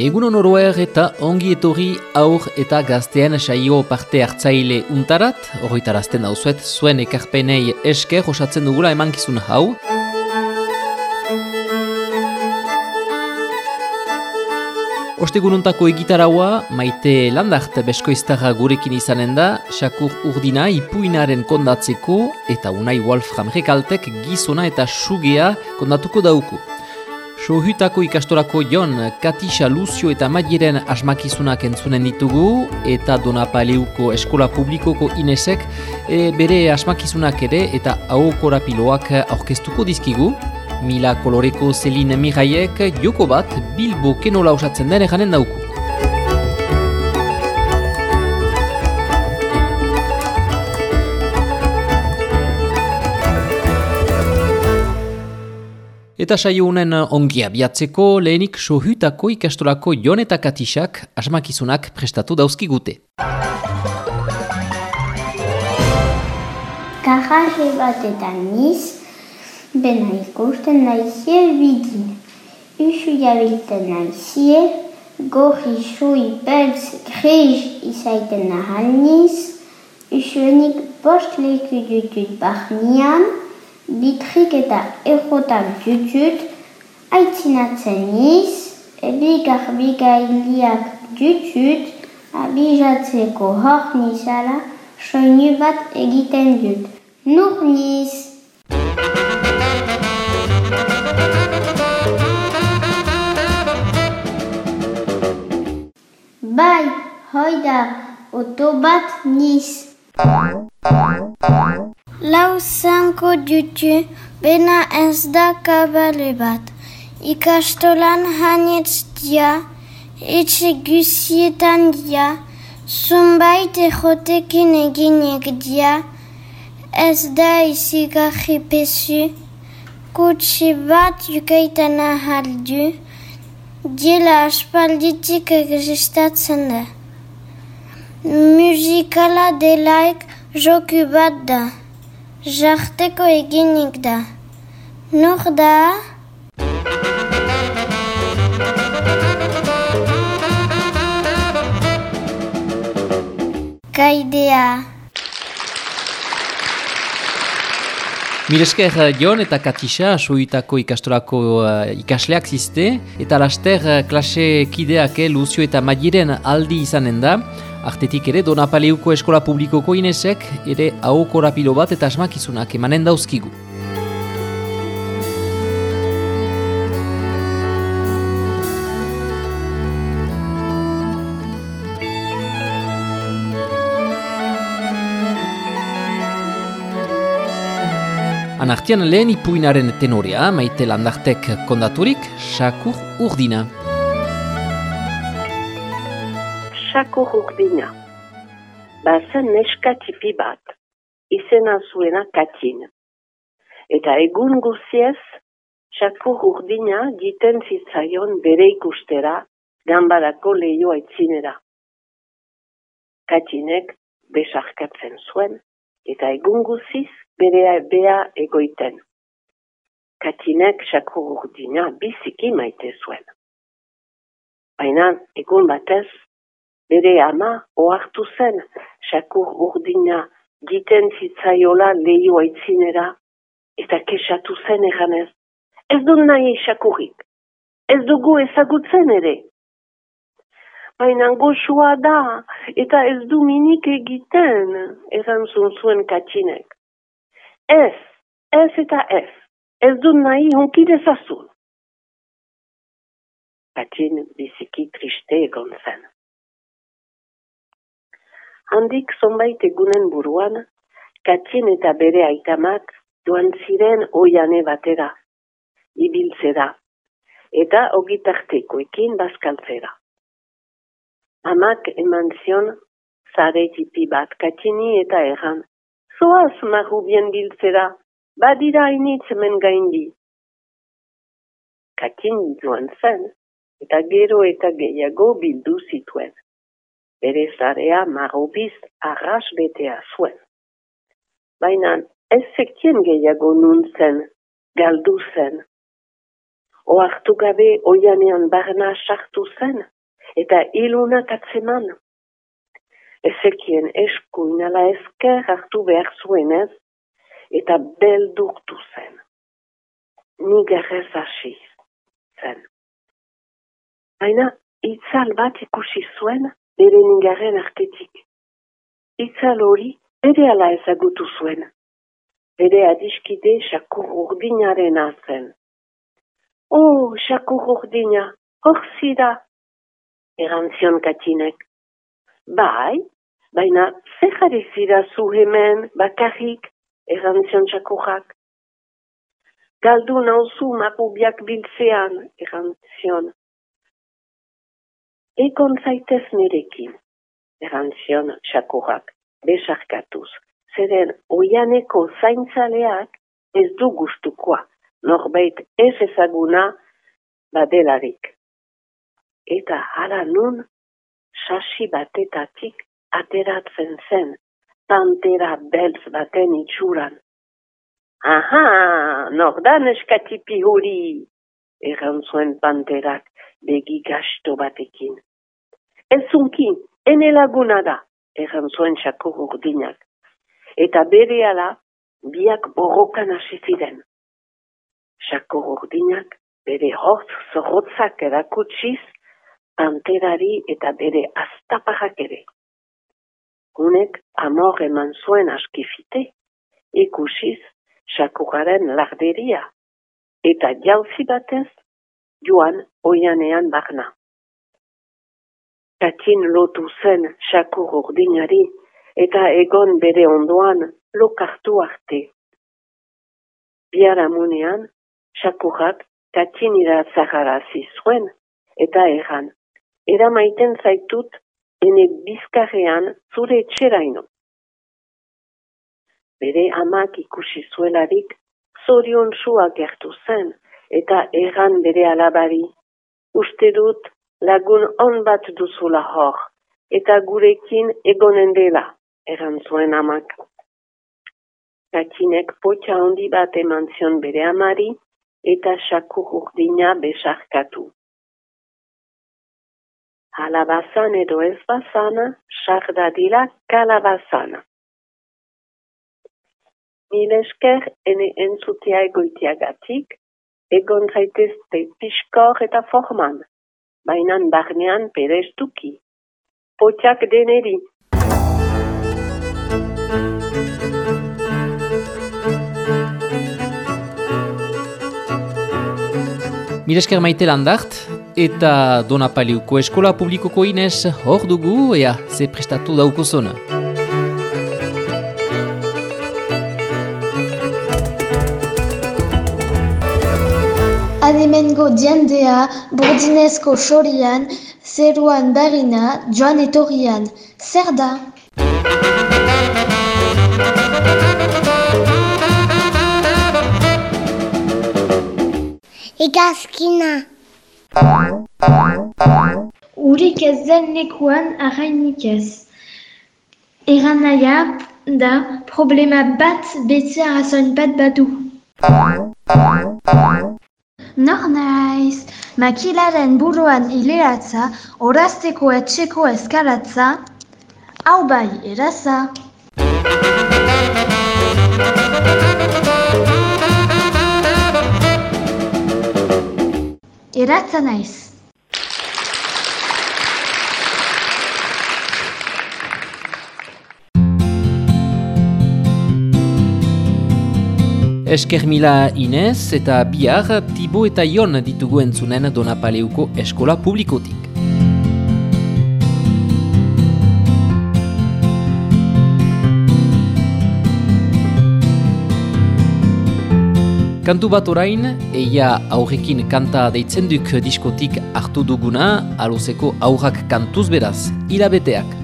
Egun onoroer eta ongi etorri aur eta gaztean saio parte hartzaile untarat, horretarazten dauzuet, zuen ekarpenei esker osatzen dugula emankizun hau. Ostegununtako egitaraua, maite landart beskoiztarra gurekin izanen da, Shakur Urdina ipuinaren kondatzeko eta Unai Wolfram Rekaltek gizona eta sugea kondatuko dauku. Sohutako ikastorako jon, Katisa Luzio eta Madiren asmakizunak entzunen ditugu eta Donapaleuko Eskola Publikoko Inesek e, bere asmakizunak ere eta aokorapiloak aurkeztuko dizkigu. Mila koloreko Zeline Miraiek joko bat Bilbo kenola osatzen den eganen dauku. Eta saio honen ongia biatzeko lehenik sohutako ikastolako jon eta asmakizunak prestatu dauzkigute. Garaje bat eta niz, bena ikusten naizie bidin. Usu jabilten naizie, gorri sui beltz grej izaiten nahal niz, usuenik bost leku dutut barnian, bitrik eta errotak dutut, aitzinatzen niz, ebi garbikailiak dutut, abizatzeko hor nizala, soinu bat egiten dut. Nur niz! Bai, hoi da, oto bat niz. Lau zanko dutu, bena ez da kabale bat. Ikastolan hanetz dia, etxe gusietan dia, zunbait ejotekin eginek dia, ez da izigarri pesu, kutsi bat yukaitan ahaldu, diela aspalditik existatzen da. Musikala delaik joku bat da. Jarteko eginik da. Nur da? Kaidea. Miresker Jon eta Katisa soitako ikastorako uh, ikasleak ziste eta laster uh, klase kideak eh, Luzio eta Madiren aldi izanen da. Artetik ere Donapaleuko Eskola Publikoko Inesek ere ahoko rapilo bat eta asmakizunak emanen dauzkigu. Anartian lehen ipuinaren tenorea, maite landartek kondaturik, Shakur Urdina. Shakur Urdina. Bazen neska tipi bat, izena zuena katin. Eta egun guziez, Shakur Urdina giten zitzaion bere ikustera, gambarako lehio aitzinera. Katinek besarkatzen zuen, eta egun guziz berea bea egoiten. Katinek sakur urdina biziki maite zuen. Baina egun batez, bere ama ohartu zen sakur urdina giten zitzaiola lehio aitzinera eta kesatu zen eganez. Ez du nahi sakurik, ez dugu ezagutzen ere. Baina goxua da eta ez du minik egiten, erantzun zuen katinek. Ez, ez eta ez, ez du nahi honki dezazun. Katin biziki triste egon zen. Handik zonbait egunen buruan, Katin eta bere aitamak joan ziren oiane batera, ibiltzera, eta ogitartekoekin bazkaltzera. Amak eman zion zare tipi bat Katini eta erran, zoaz marrubien biltzera, badira hainitz hemen gaindi. Katin joan zen, eta gero eta gehiago bildu zituen. Bere zarea marrobiz arras betea zuen. Baina ez zekien gehiago nun zen, galdu zen. oartu gabe oianean barna sartu zen, eta ilunak atzeman. Ezekien esku inala ezker hartu behar zuenez, eta beldurtu zen. Nigerrez hasi zen. Baina, itzal bat ikusi zuen, bere nigarren artetik. Itzal hori, bere ala ezagutu zuen. Bere adiskide sakur urdinaren azen. Oh, sakur urdina, hor zida, erantzion katinek. Bai, baina zer jare zira zu hemen bakarrik erantzion sakurrak. Galdu nauzu mapubiak biltzean erantzion. Egon zaitez nirekin, erantzion sakurrak, besarkatuz. Zeren oianeko zaintzaleak ez du gustukoa, norbait ez ezaguna badelarik. Eta hala nun sasi batetatik ateratzen zen, pantera beltz baten itxuran. Aha, nordan eskatipi huri, errantzuen panterak begi gasto batekin. Ez zunki, ene laguna da, errantzuen xakur urdinak. Eta bere ala, biak borrokan hasi ziren. Xakur urdinak bere hortz zorrotzak erakutsiz, panterari eta bere aztaparrak ere. Hunek amor eman zuen askifite, ikusiz sakugaren larderia, eta jauzi batez joan oianean barna. Katin lotu zen sakur urdinari, eta egon bere ondoan lokartu arte. Biaramunean, sakurak katin iratzagarazi zuen, eta erran eramaiten zaitut ene bizkarrean zure etxeraino. Bere amak ikusi zuelarik zorion sua gertu zen eta erran bere alabari. Uste dut lagun on bat duzula hor eta gurekin egonen dela erran zuen amak. Katinek potxa handi bat eman zion bere amari eta sakur urdina besarkatu. Alabazan edo ez bazana, sardadila kalabazana. Mil esker ene entzutea egoitiagatik, egon zaitezte piskor eta forman, bainan barnean perestuki. Potxak deneri. Mil esker maite landart, eta Donapaliuko eskola publikoko inez hor dugu, ea, ze prestatu dauko Ademengo diendea, burdinezko sorian, zeruan barina, joan etorrian. Zer da? Egazkina. Urik ez den lekuan arrainik ez. Eran naia da problema bat beti arrazoin bat badu. Nor naiz, makilaren buruan hileratza, orazteko etxeko eskalatza, hau bai, eraza. Eratza naiz. Esker mila Inez eta bihar Tibo eta Ion ditugu entzunen Donapaleuko eskola publikotik. Kantu bat orain, eia aurrekin kanta deitzen duk diskotik hartu duguna, aluzeko aurrak kantuz beraz, hilabeteak.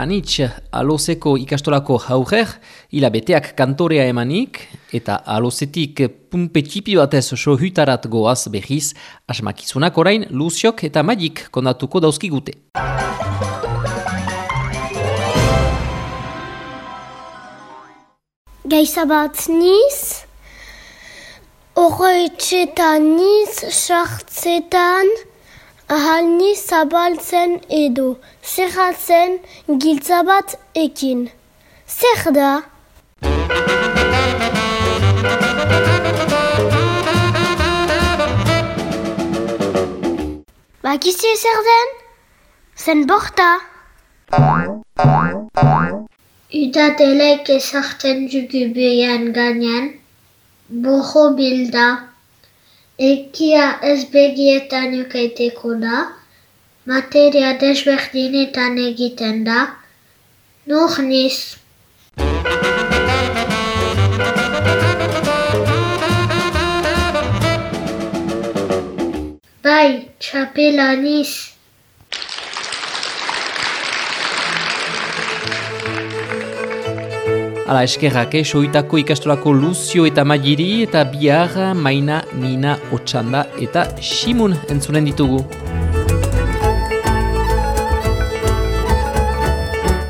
Anitz alozeko ikastolako hauger, hilabeteak kantorea emanik, eta alozetik pumpe txipi batez sohutarat goaz behiz, asmakizunak orain Luziok eta Magik kondatuko dauzkigute. Gaizabat niz, horretxetan niz, sartzetan, ahalni zabaltzen edo, zerratzen giltza bat ekin. Zer da? Bakizi zer den? Zen borta. Udatelek ezartzen jugubean gainean, boho bilda. Ekia ez begietan ukaiteko da, materia desberdinetan egiten da, nur niz. Bai, txapela niz. Ala eskerrak, eh, soitako ikastolako Luzio eta Magiri eta bihar Maina, Nina, Otsanda eta Simun entzunen ditugu.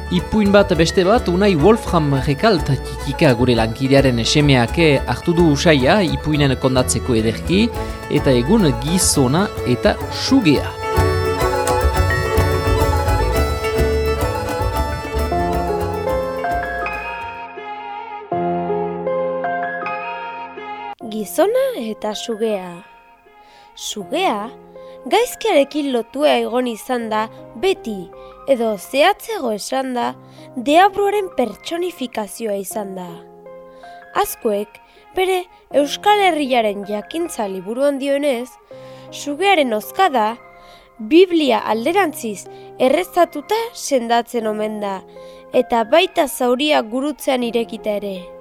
Ipuin bat beste bat, unai Wolfram Rekalt kikika gure lankidearen esemeake hartu du usaia ipuinen kondatzeko ederki eta egun gizona eta sugea. Gizona eta sugea. Sugea, gaizkiarekin lotua egon izan da beti, edo zehatzego esan da, deabruaren pertsonifikazioa izan da. Azkoek, bere Euskal Herriaren jakintza liburuan dionez, sugearen ozkada, Biblia alderantziz errezatuta sendatzen omen da, eta baita zauria gurutzean irekita ere.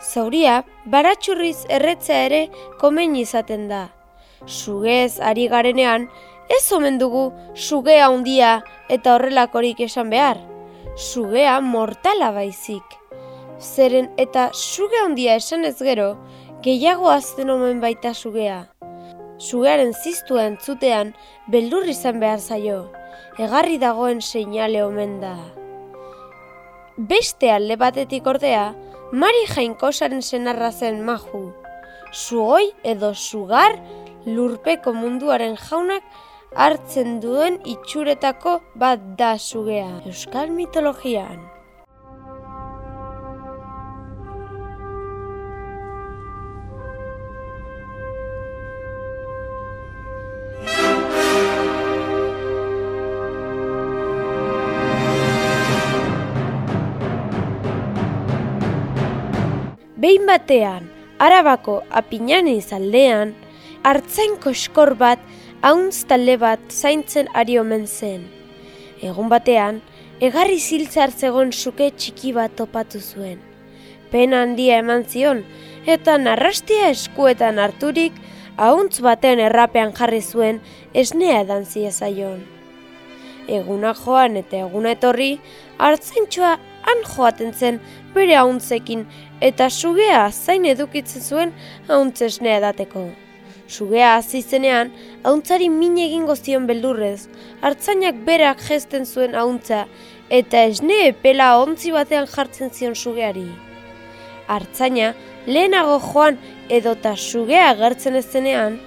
Zauria, baratxurriz erretzea ere komen izaten da. Sugez ari garenean, ez omen dugu sugea handia eta horrelakorik esan behar. Sugea mortala baizik. Zeren eta suge handia esan ez gero, gehiago azten omen baita sugea. Sugearen ziztua entzutean, beldur izan behar zaio. Egarri dagoen seinale omen da. Beste alde batetik ordea, Mari jainkosaren senarra zen maju. Sugoi edo sugar lurpeko munduaren jaunak hartzen duen itxuretako bat da sugea. Euskal mitologian. Behin batean, arabako apinaniz aldean, hartzain koskor bat, hauntz talde bat zaintzen ari omen zen. Egun batean, egarri ziltzartzegon suke txiki bat topatu zuen. Pena handia eman zion, eta narrastia eskuetan harturik, hauntz baten errapean jarri zuen esnea edan zaion. Eguna joan eta eguna etorri, hartzaintxoa han joaten zen bere hauntzekin eta sugea zain edukitzen zuen hauntzesnea edateko. Sugea hasi zenean, hauntzari min egingo zion beldurrez, hartzainak berak jesten zuen hauntza eta esne epela ontzi batean jartzen zion sugeari. Hartzaina, lehenago joan edota sugea agertzen ez zenean,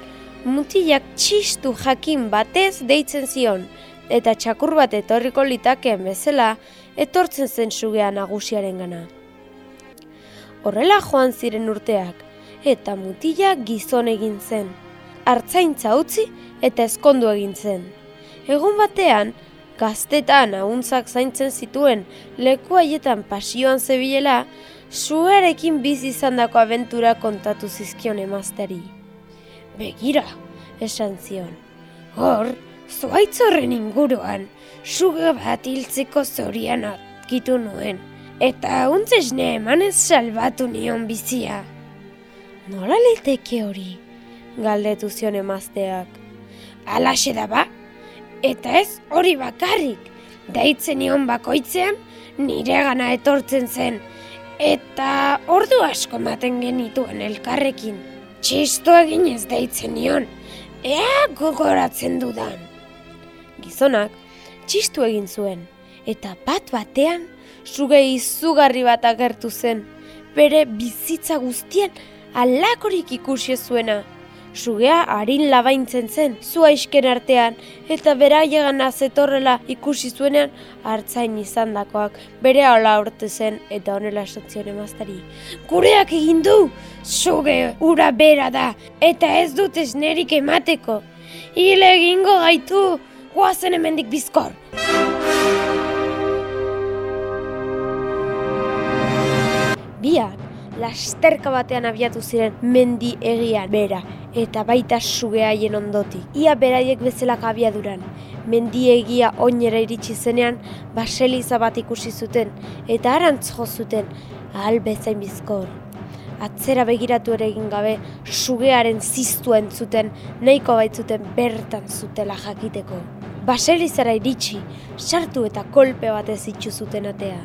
mutilak txistu jakin batez deitzen zion, eta txakur bat etorriko litakeen bezala, etortzen zen sugea nagusiaren gana. Horrela joan ziren urteak, eta mutila gizon egin zen. Artzaintza utzi eta ezkondu egin zen. Egun batean, gaztetan ahuntzak zaintzen zituen leku haietan pasioan zebilela, suearekin bizi izandako abentura kontatu zizkion emazteri. Begira, esan zion. Hor, zuaitz horren inguruan, suge bat hiltzeko zorian atkitu nuen, eta untzesne emanez salbatu nion bizia. Nola liteke hori? Galdetu zion emazteak. Alaxe da ba? Eta ez hori bakarrik, deitzen nion bakoitzean, nire gana etortzen zen, eta ordu asko maten genituen elkarrekin. Txisto eginez deitzen nion, ea gogoratzen dudan. Gizonak, txistu egin zuen, eta bat batean, suge izugarri bat agertu zen, bere bizitza guztien alakorik ikusi zuena. Sugea harin labaintzen zen, zua isken artean, eta bera jegan azetorrela ikusi zuenean hartzain izandakoak bere hola urte zen eta honela esotzion emaztari. Gureak egin du, suge ura bera da, eta ez dut esnerik emateko. Hile egingo gaitu, guazen hemendik bizkor. Lasterka batean abiatu ziren mendi egian bera, eta baita suge haien ondotik. Ia beraiek bezalak abiaduran, mendi egia oinera iritsi zenean, baseliza bat ikusi zuten, eta arantz jo zuten, ahal bezain bizkor. Atzera begiratu ere egin gabe, sugearen ziztu entzuten, nahiko baitzuten bertan zutela jakiteko. Baselizara iritsi, sartu eta kolpe batez itxu zuten atea.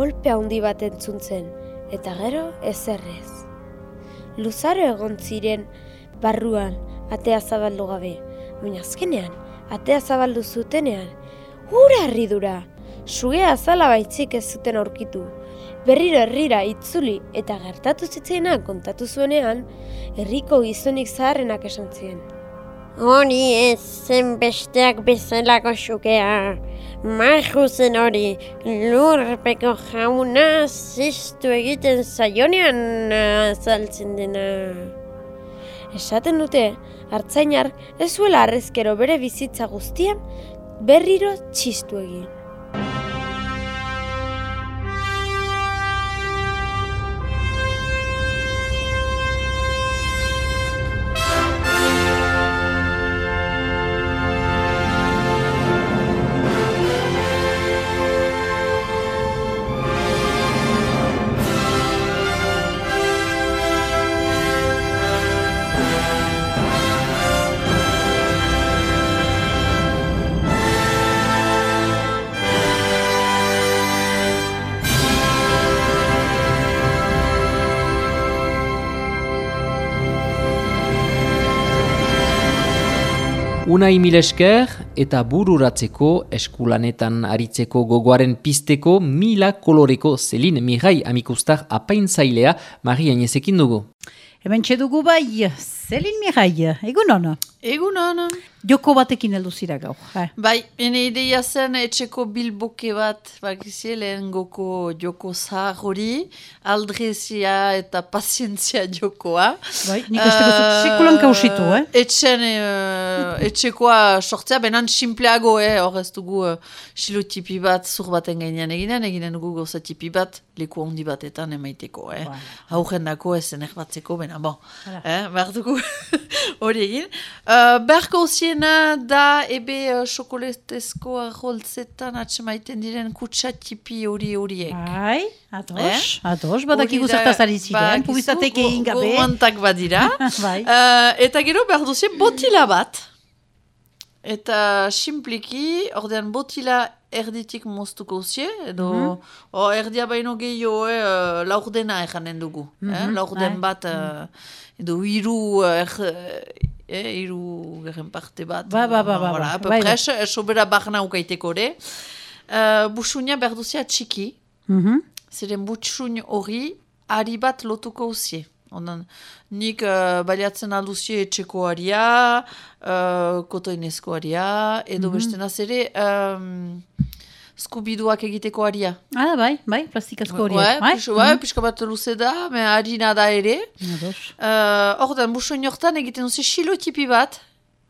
Kolpe handi bat entzun zen, eta gero ezerrez. Luzaro egon ziren barruan atea zabaldu gabe, baina azkenean atea zabaldu zutenean, hura harridura, sugea azala baitzik ez zuten aurkitu. Berriro herrira itzuli eta gertatu zitzaina kontatu zuenean, herriko gizonik zaharrenak esan zien. Hori ez zen besteak bezalako xukea. Maju zen hori, lurpeko jauna ziztu egiten zaionean azaltzen dena. Esaten dute, hartzainar ez zuela arrezkero bere bizitza guztian berriro txistu egin. Unai mil esker eta bururatzeko eskulanetan aritzeko gogoaren pisteko mila koloreko zelin mirai amikustar apaintzailea Maria Inezekin dugu. Hemen dugu bai, zelin mirai, egun hona? Egun hona. Joko batekin heldu zira gau. Eh. Bai, ene ideia zen etxeko bilboke bat, bakizie, lehen goko joko zahar hori, aldrezia eta pazientzia jokoa. Bai, nik ez uh, sekulan kausitu, eh? Etxen, uh, etxekoa sortzea, benan simpleago, eh? Hor ez dugu uh, xilo tipi bat, zur baten gainean eginen, eginen dugu goza tipi bat, leku handi batetan emaiteko, eh? Bai. Haugen dako ez batzeko, bena, bon, eh? Behar dugu hori egin. Uh, Berko ziena da ebe uh, xokoletezko aholtzetan atxemaiten diren kutsatipi hori horiek. Bai, ados, eh? ados, badak iguzartaz ari ziren, pubizatek egin gabe. Gomantak badira. bai. Uh, eta gero behar duzien botila bat. Eta simpliki, ordean botila erditik moztuko zie, edo mm -hmm. o, erdia baino gehiago eh, laurdena eganen dugu. Mm -hmm. eh? Laurden bat, uh, edo hiru er, eh, iru geren parte bat. Ba, ba, ba, ba. ba, ba, ba. sobera barna ukaiteko ere. Uh, busunia berduzia txiki. Mm -hmm. Zeren busuin hori, ari bat lotuko uzie. Ondan, nik uh, baliatzen alduzie etxeko aria, uh, kotoinezko aria, edo mm -hmm. beste nazere, um, skubiduak egiteko aria. Ah, bai, bai, plastikazko aria. Bai, bai? Pixka, bai, pixka bat luze da, me harina da ere. Uh, Hortan, busoin hortan egiten duzi xilotipi bat,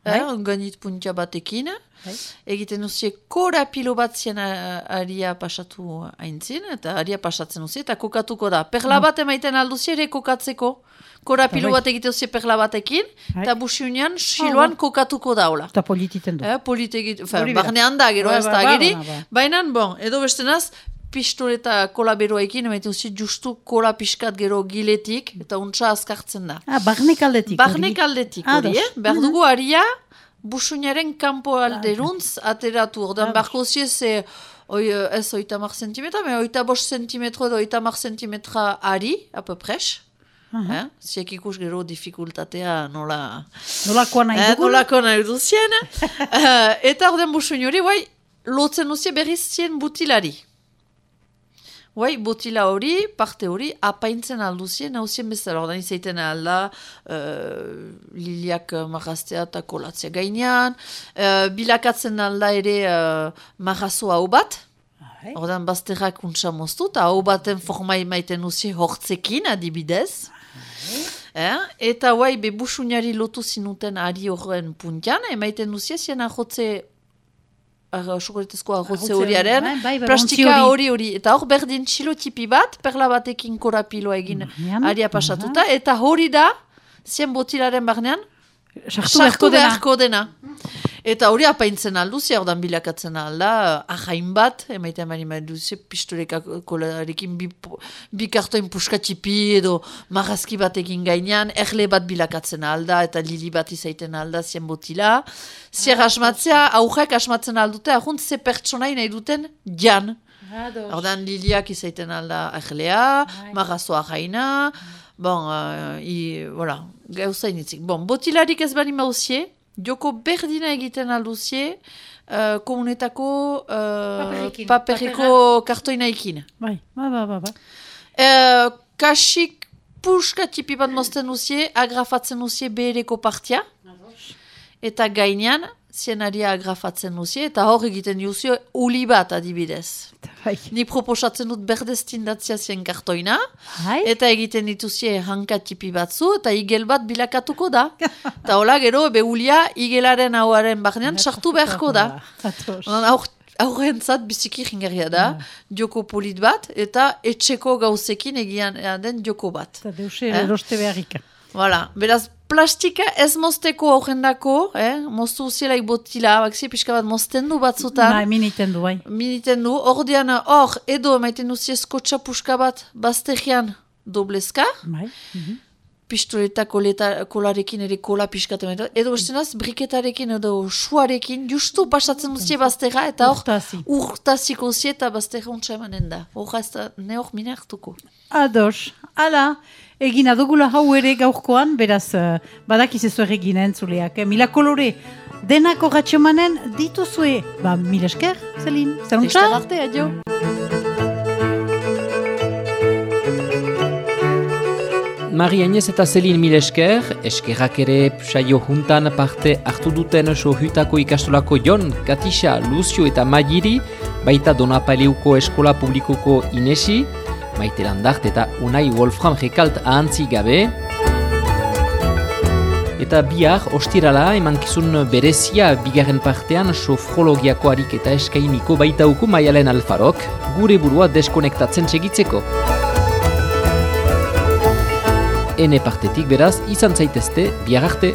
bai? eh, ganit puntia batekin. Bai. Egiten duzi korapilo bat zien aria pasatu haintzin, eta aria pasatzen duzi, eta kokatuko da. Perla mm. bat emaiten alduzi ere kokatzeko. Korapilo bai. bat egiten duzi perla batekin, bai. eta busiunean xiloan kokatuko daula. Eta polititen du. Eh, politegit, barnean da, gero ez da, ageri. Baina, bon, edo bestenaz, pistoleta kola beroekin, emaiten duzi justu kola piskat gero giletik, eta untsa azkartzen da. Ah, barnek aldetik. Barnek aldetik, hori, eh? Behar dugu aria, busuñaren kanpo alderuntz ateratu. Ordan barko ziez, e, oi, ez oita mar sentimetra, me oita bost sentimetro edo oita mar sentimetra ari, apopres. Uh -huh. eh? Ziek ikus gero dificultatea nola... Nolako nahi dugu? Eh, nolako nahi duzien. uh, eta ordean busuñ hori, bai, lotzen duzien berriz zien butilari. Bai, botila hori, parte hori, apaintzen alduzien, hauzien bezala. Ordan izaiten alda, uh, liliak marraztea eta kolatzea gainean. Uh, bilakatzen alda ere uh, marrazo hau bat. Ordan bazterrak untsa moztu, eta hau baten forma emaiten uzi hortzekin, adibidez. Eh? Eta guai, be busuñari lotu zinuten ari horren puntian, emaiten uzi ezien ahotze Sokoretezko arrotze horiaren, bai, bai, plastika hori hori. Eta hor berdin txilo tipi bat, perla batekin korapiloa egin aria pasatuta. Eta hori da, zien botilaren barnean, sartu beharko dena. Eta hori apaintzen alduzia, ordan bilakatzen alda, ahain bat, emaiten mani maiduzia, pistoreka kolarekin bi, bi kartoin puskatipi edo marrazki bat egin gainean, erle bat bilakatzen alda, eta lili bat izaiten alda zien botila. Zer asmatzea, aurrek asmatzen aldute, ahunt ze pertsonai nahi duten jan. Ordan liliak izaiten alda erlea, bai. marrazo ahaina, bon, uh, i, voilà, gauza initzik. Bon, botilarik ez bani mauzie, Joko berdina egiten alduzie, uh, komunetako uh, paperiko kartoina ikin. Bai, ba, ba, ba. ba. Uh, kasik puska tipi bat mozten duzie, agrafatzen duzie behereko partia. Eta gainean, zienaria agrafatzen duzie, eta hor egiten duzio uli bat adibidez. Bai. Ni proposatzen dut berdestindatzia zien kartoina, Hai. eta egiten dituzie hanka tipi batzu, eta igel bat bilakatuko da. Eta hola gero, be ulia igelaren hauaren barnean sartu beharko da. Aurren zat biziki jingarria da, joko polit bat, eta etxeko gauzekin egian den joko bat. Eta deuse eh? eroste beharrika. Voilà, beraz, plastika ez mozteko aurrendako, eh? moztu zielaik botila, bakzi pixka bat mozten du batzutan. Bai, miniten du, bai. Miniten du, hor dian, hor, edo, maiten duzi eskotxa puska bat, bazterian doblezka. Bai. Mm -hmm. Pistoleta kolarekin ere kola piskatu. Edo, estenaz, briketarekin edo suarekin, justu pasatzen duzi baztera, eta hor, urtaziko zi eta baztera untsa emanen da. Hor, ez da, ne hor mine hartuko. Ados, ala, egin adugula hau ere gaurkoan, beraz, uh, badakiz ez egin entzuleak. Eh? Mila kolore, denako ratxomanen dituzue. Ba, mila esker, Zelin, zeruntza? Esker arte, adio. Mari Agnez eta Zelin mil esker, eskerrak ere saio juntan parte hartu duten sohutako ikastolako Jon, Katisa, Lucio eta Magiri, baita Donapaleuko Eskola Publikoko Inesi, Maite Landart eta Unai Wolfram Rekalt ahantzi gabe. Eta bihar, ostirala, emankizun berezia bigarren partean sofrologiako harik eta eskainiko baitauko maialen alfarok, gure burua deskonektatzen segitzeko. Ene partetik beraz, izan zaitezte, bihar arte!